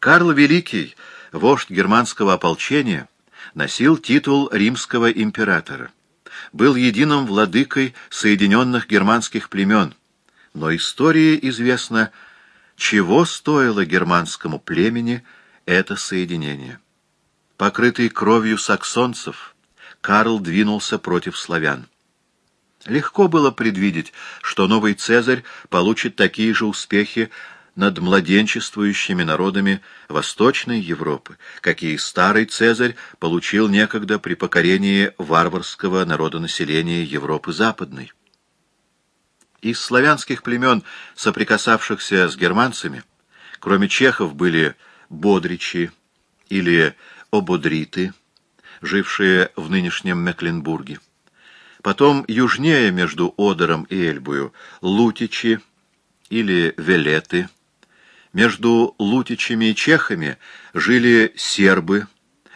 Карл Великий, вождь германского ополчения, носил титул римского императора, был единым владыкой соединенных германских племен, но истории известно, чего стоило германскому племени это соединение. Покрытый кровью саксонцев, Карл двинулся против славян. Легко было предвидеть, что новый Цезарь получит такие же успехи над младенчествующими народами Восточной Европы, какие старый Цезарь получил некогда при покорении варварского народонаселения Европы Западной. Из славянских племен, соприкасавшихся с германцами, кроме чехов были бодричи или ободриты, жившие в нынешнем Мекленбурге. Потом южнее между Одером и Эльбою лутичи или велеты. Между лутичами и чехами жили сербы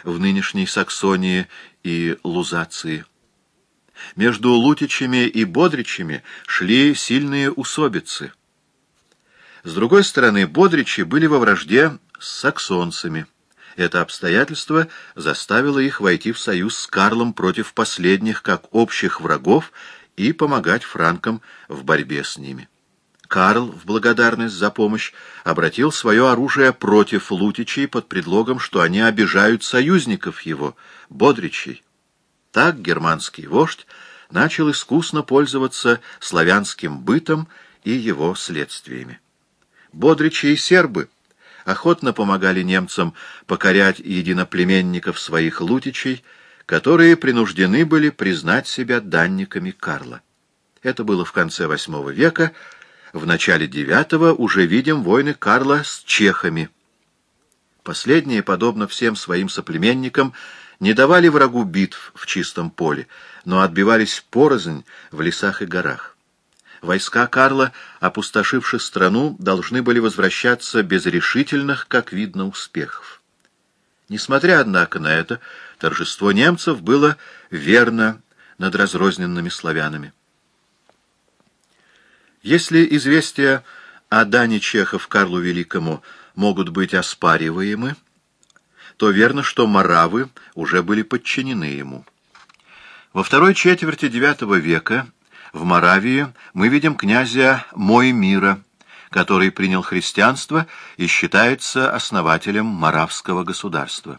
в нынешней Саксонии и Лузации. Между лутичами и бодричами шли сильные усобицы. С другой стороны, бодричи были во вражде с саксонцами. Это обстоятельство заставило их войти в союз с Карлом против последних как общих врагов и помогать франкам в борьбе с ними. Карл, в благодарность за помощь, обратил свое оружие против лутичей под предлогом, что они обижают союзников его, бодричей. Так германский вождь начал искусно пользоваться славянским бытом и его следствиями. Бодричи и сербы — охотно помогали немцам покорять единоплеменников своих лутичей, которые принуждены были признать себя данниками Карла. Это было в конце VIII века, в начале IX уже видим войны Карла с чехами. Последние, подобно всем своим соплеменникам, не давали врагу битв в чистом поле, но отбивались порознь в лесах и горах. Войска Карла, опустошивши страну, должны были возвращаться без решительных, как видно, успехов. Несмотря, однако, на это, торжество немцев было верно над разрозненными славянами. Если известия о дане чехов Карлу Великому могут быть оспариваемы, то верно, что маравы уже были подчинены ему. Во второй четверти IX века в Моравии мы видим князя Моймира, который принял христианство и считается основателем Моравского государства.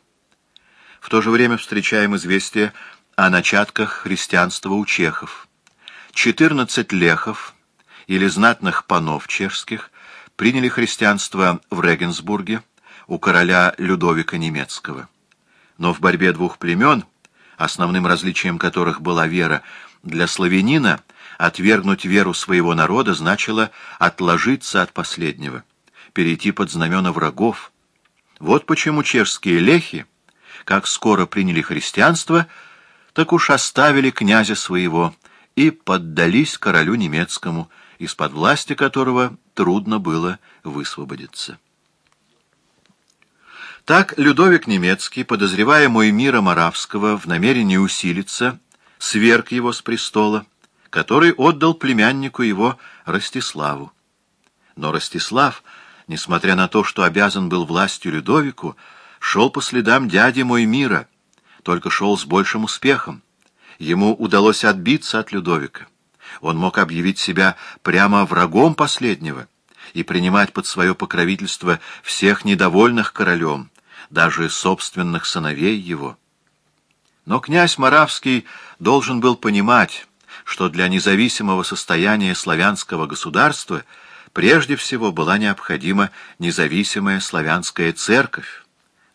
В то же время встречаем известие о начатках христианства у чехов. 14 лехов, или знатных панов чешских, приняли христианство в Регенсбурге у короля Людовика Немецкого. Но в борьбе двух племен, основным различием которых была вера, для славянина Отвергнуть веру своего народа значило отложиться от последнего, перейти под знамена врагов. Вот почему чешские лехи, как скоро приняли христианство, так уж оставили князя своего и поддались королю немецкому, из-под власти которого трудно было высвободиться. Так Людовик Немецкий, подозревая мой мира Моравского в намерении усилиться, сверг его с престола, который отдал племяннику его Ростиславу. Но Ростислав, несмотря на то, что обязан был властью Людовику, шел по следам дяди мой мира, только шел с большим успехом. Ему удалось отбиться от Людовика. Он мог объявить себя прямо врагом последнего и принимать под свое покровительство всех недовольных королем, даже собственных сыновей его. Но князь Моравский должен был понимать, что для независимого состояния славянского государства прежде всего была необходима независимая славянская церковь,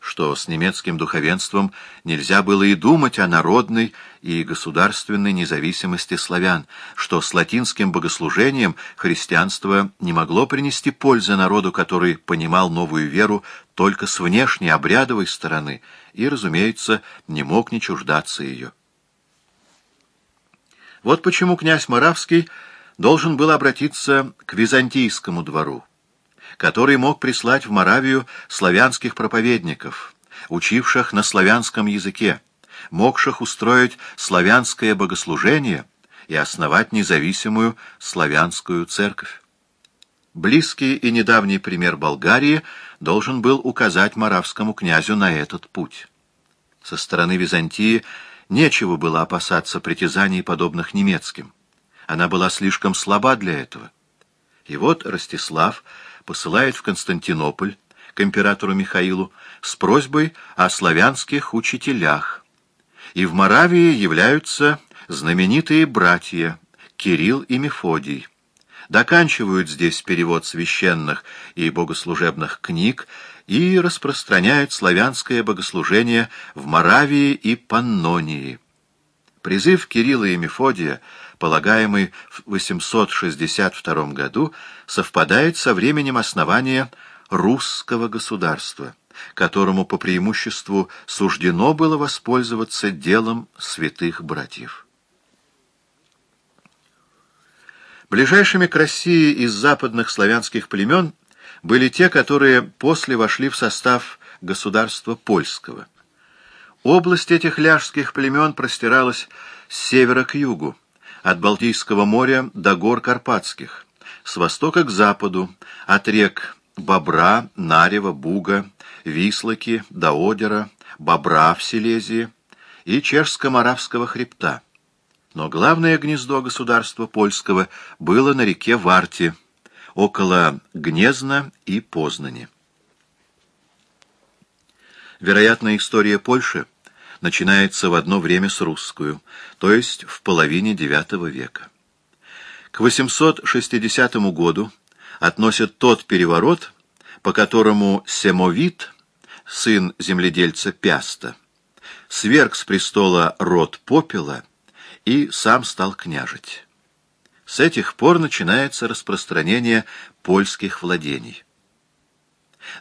что с немецким духовенством нельзя было и думать о народной и государственной независимости славян, что с латинским богослужением христианство не могло принести пользы народу, который понимал новую веру только с внешней обрядовой стороны и, разумеется, не мог не чуждаться ее. Вот почему князь Моравский должен был обратиться к византийскому двору, который мог прислать в Моравию славянских проповедников, учивших на славянском языке, могших устроить славянское богослужение и основать независимую славянскую церковь. Близкий и недавний пример Болгарии должен был указать маравскому князю на этот путь. Со стороны Византии нечего было опасаться притязаний, подобных немецким. Она была слишком слаба для этого. И вот Ростислав посылает в Константинополь к императору Михаилу с просьбой о славянских учителях. И в Моравии являются знаменитые братья Кирилл и Мефодий. Доканчивают здесь перевод священных и богослужебных книг и распространяют славянское богослужение в Моравии и Паннонии. Призыв Кирилла и Мефодия, полагаемый в 862 году, совпадает со временем основания русского государства, которому по преимуществу суждено было воспользоваться делом святых братьев. Ближайшими к России из западных славянских племен были те, которые после вошли в состав государства польского. Область этих ляжских племен простиралась с севера к югу, от Балтийского моря до гор Карпатских, с востока к западу, от рек Бобра, Нарева, Буга, Вислоки, до Одера, Бобра в Силезии и Чешско-Моравского хребта. Но главное гнездо государства польского было на реке Варте, около Гнезна и Познани. Вероятно, история Польши начинается в одно время с русскую, то есть в половине IX века. К 860 году относят тот переворот, по которому Семовит, сын земледельца Пяста, сверг с престола род Попела и сам стал княжить. С этих пор начинается распространение польских владений.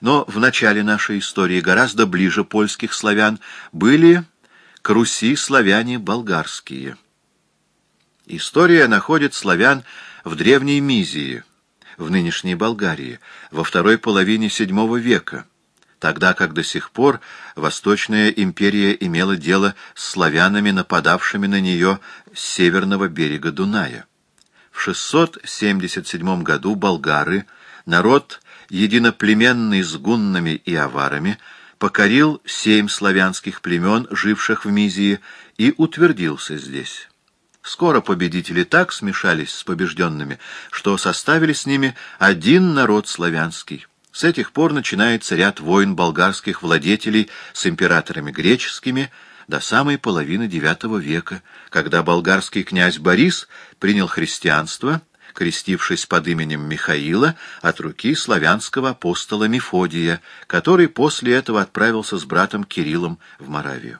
Но в начале нашей истории гораздо ближе польских славян были к Руси славяне болгарские. История находит славян в Древней Мизии, в нынешней Болгарии, во второй половине VII века, тогда как до сих пор Восточная империя имела дело с славянами, нападавшими на нее с северного берега Дуная. В 677 году болгары, народ единоплеменный с гуннами и аварами, покорил семь славянских племен, живших в Мизии, и утвердился здесь. Скоро победители так смешались с побежденными, что составили с ними один народ славянский. С этих пор начинается ряд войн болгарских владетелей с императорами греческими до самой половины IX века, когда болгарский князь Борис принял христианство, крестившись под именем Михаила от руки славянского апостола Мефодия, который после этого отправился с братом Кириллом в Моравию.